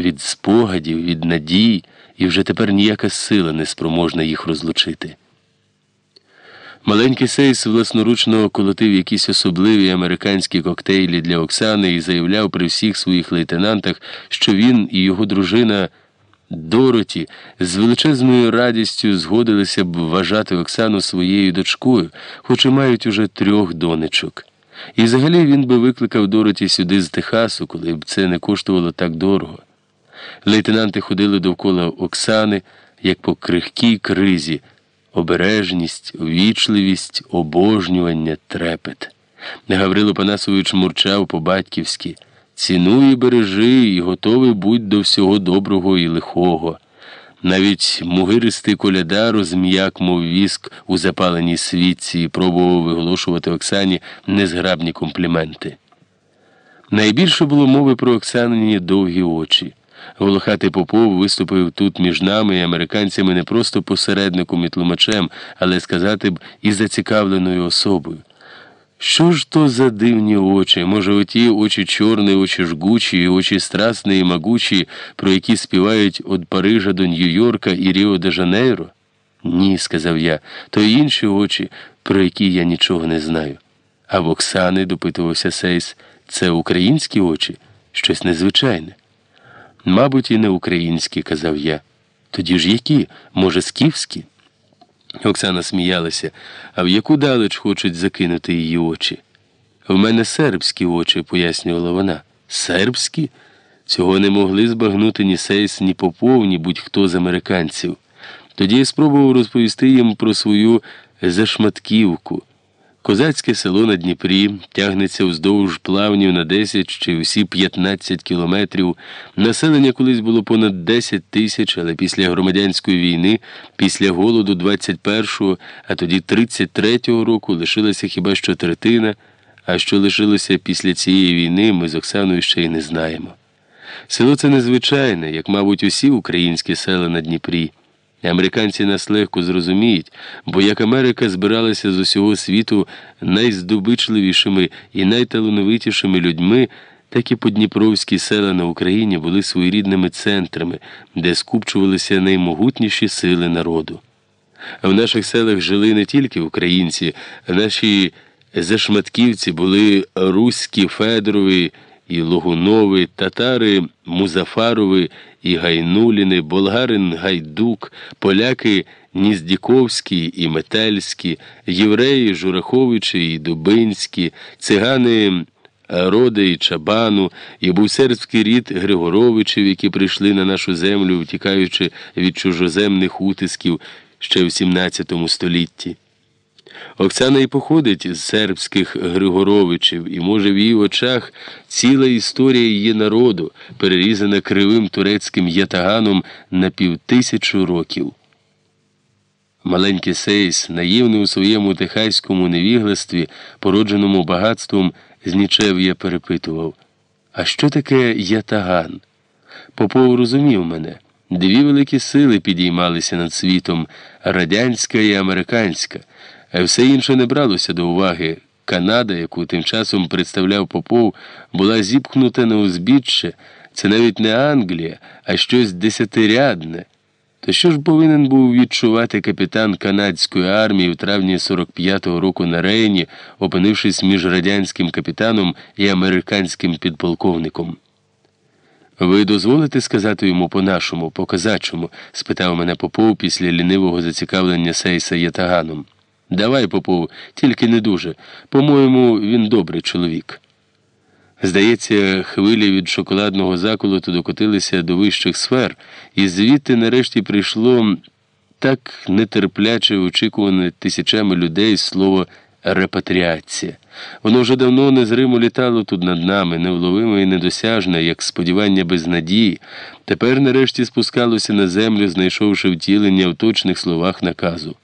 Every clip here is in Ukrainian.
від спогадів, від надій, і вже тепер ніяка сила не спроможна їх розлучити. Маленький Сейс власноручно колотив якісь особливі американські коктейлі для Оксани і заявляв при всіх своїх лейтенантах, що він і його дружина Дороті з величезною радістю згодилися б вважати Оксану своєю дочкою, хоч і мають уже трьох донечок. І взагалі він би викликав Дороті сюди з Техасу, коли б це не коштувало так дорого. Лейтенанти ходили довкола Оксани, як по крихкій кризі, обережність, ввічливість, обожнювання, трепет. Гаврило Панасович мурчав по-батьківськи. Цінуй і бережи, і готовий будь до всього доброго і лихого. Навіть мугиристий коляда розм'як, мов віск у запаленій світці, і пробував виголошувати Оксані незграбні компліменти. Найбільше було мови про Оксанині довгі очі. Волохатий Попов виступив тут між нами і американцями не просто посередником і тлумачем, але сказати б і зацікавленою особою. Що ж то за дивні очі? Може, оті очі чорні, очі жгучі, очі страсні і могучі, про які співають від Парижа до Нью-Йорка і Ріо де Жанейро? Ні, сказав я, то інші очі, про які я нічого не знаю. А в Оксани, допитувався Сейс, це українські очі, щось незвичайне. Мабуть, і не українські, казав я. Тоді ж які? Може, скіфські? Оксана сміялася, а в яку далеч хочуть закинути її очі? В мене сербські очі, пояснювала вона. Сербські? Цього не могли збагнути ні Сейс, ні Попов, ні будь-хто з американців. Тоді я спробував розповісти їм про свою зашматківку. Козацьке село на Дніпрі тягнеться вздовж плавнів на 10 чи всі 15 кілометрів. Населення колись було понад 10 тисяч, але після громадянської війни, після голоду 21-го, а тоді 33-го року лишилася хіба що третина. А що лишилося після цієї війни, ми з Оксаною ще й не знаємо. Село це незвичайне, як, мабуть, усі українські села на Дніпрі. Американці нас легко зрозуміють, бо як Америка збиралася з усього світу найздобичливішими і найталановитішими людьми, так і подніпровські села на Україні були своєрідними центрами, де скупчувалися наймогутніші сили народу. В наших селах жили не тільки українці, наші зашматківці були руські Федорові і Логунови, татари Музафарови і Гайнуліни, болгарин Гайдук, поляки Ніздіковські і Метельські, євреї Жураховичі і Дубинські, цигани Роди і Чабану, і був сербський рід Григоровичів, які прийшли на нашу землю, втікаючи від чужоземних утисків ще в 17 столітті. Оксана і походить з сербських Григоровичів, і, може, в її очах ціла історія її народу, перерізана кривим турецьким ятаганом на півтисячу років. Маленький Сейс, наївний у своєму техаському невігластві, породженому багатством, з нічев'я перепитував А що таке ятаган? Попов розумів мене. Дві великі сили підіймалися над світом радянська і американська. Все інше не бралося до уваги. Канада, яку тим часом представляв Попов, була зіпхнута на узбіччя. Це навіть не Англія, а щось десятирядне. То що ж повинен був відчувати капітан канадської армії в травні 45-го року на Рейні, опинившись між радянським капітаном і американським підполковником? Ви дозволите сказати йому по-нашому, по козачому? спитав мене Попов після лінивого зацікавлення Сейса Ятаганом. Давай, Попов, тільки не дуже. По-моєму, він добрий чоловік. Здається, хвилі від шоколадного заколоту докотилися до вищих сфер, і звідти нарешті прийшло так нетерпляче очікуване тисячами людей слово репатріація. Воно вже давно незримо літало тут над нами, невловиме і недосяжне, як сподівання без надії. Тепер нарешті спускалося на землю, знайшовши втілення в точних словах наказу.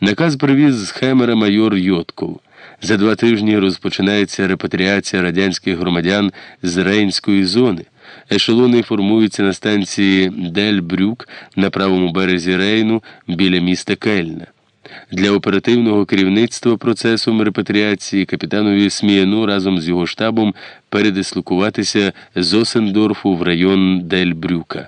Наказ привіз з Хемера майор Йотков. За два тижні розпочинається репатріація радянських громадян з Рейнської зони. Ешелони формуються на станції Дель Брюк на правому березі Рейну біля міста Кельна. Для оперативного керівництва процесом репатріації капітанові Сміяну разом з його штабом передислокуватися з Осендорфу в район Дель-Брюка.